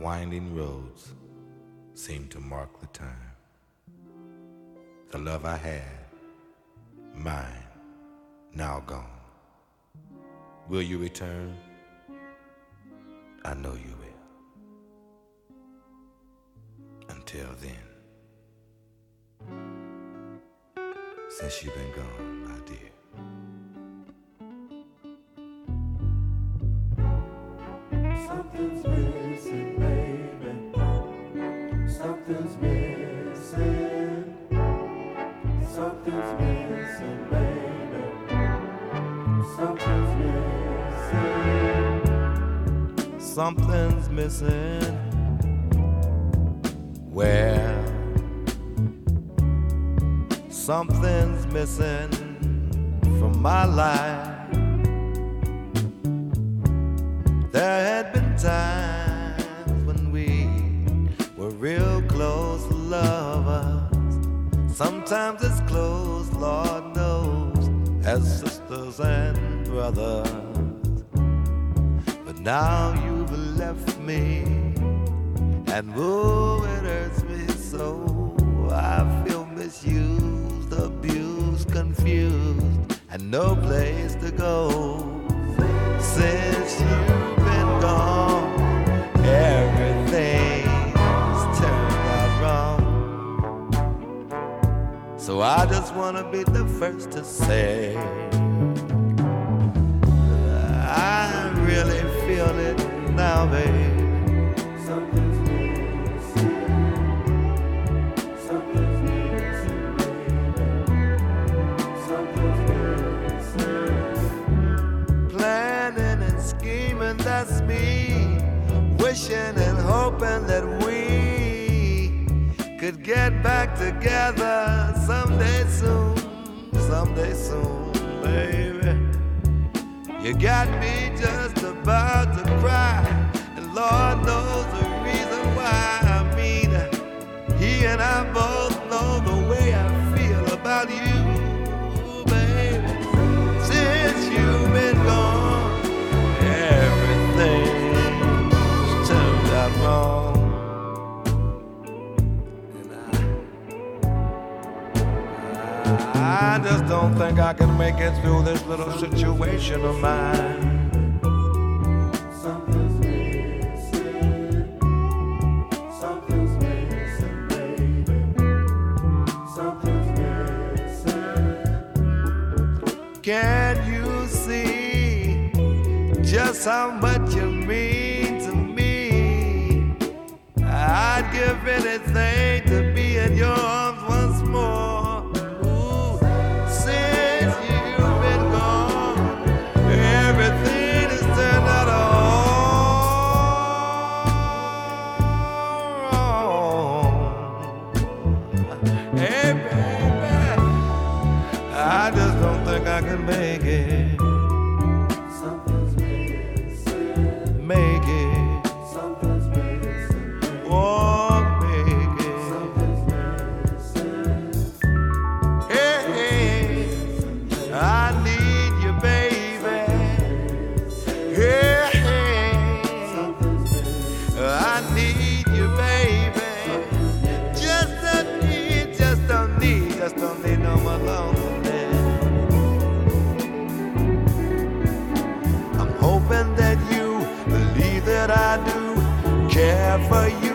winding roads seem to mark the time. The love I had, mine, now gone. Will you return? I know you will. Until then, since you've been gone, my dear. Something's missing. Well, something's missing from my life. Sometimes it's close, Lord knows, as sisters and brothers. But now you've left me, and oh, it hurts me so. I feel misused, abused, confused, and no place to go. Since you've been gone, I just wanna be the first to say. I really feel it now, babe. Planning and scheming, that's me. Wishing and hoping that we could get back together someday soon, someday soon, baby. You got me just about to cry, and Lord knows the reason why. I mean, he and I just don't think I can make it through this little situation of mine. Something's missing. Something's missing, baby. Something's missing. Can you see just how much you mean to me? I'd give anything to be in your arms can make it. Something's missing. Make it. Something's missing. Oh, make it. Something's missing. Hey, hey. I need you, baby. Hey, hey. I need for you